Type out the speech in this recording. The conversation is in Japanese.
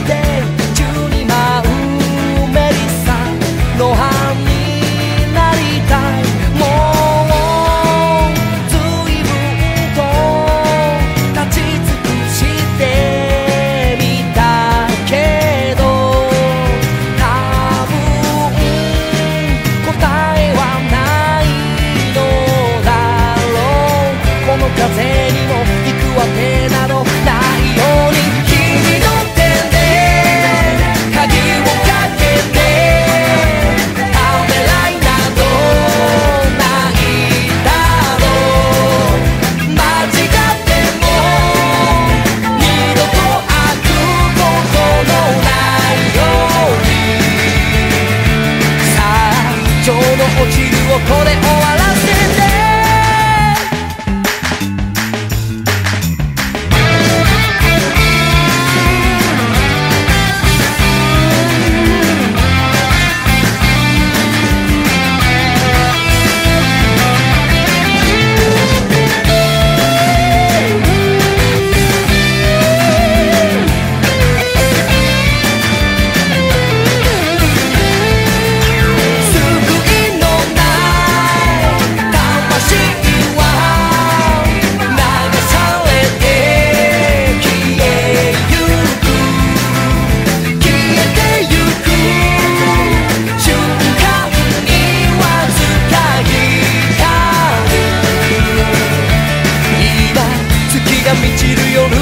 て12うメリッサ露伴になりたい。もう随分と立ち尽くしてみたけど多分答えはないのだろう。この風にも行くわけない落ちる音でが満ちる夜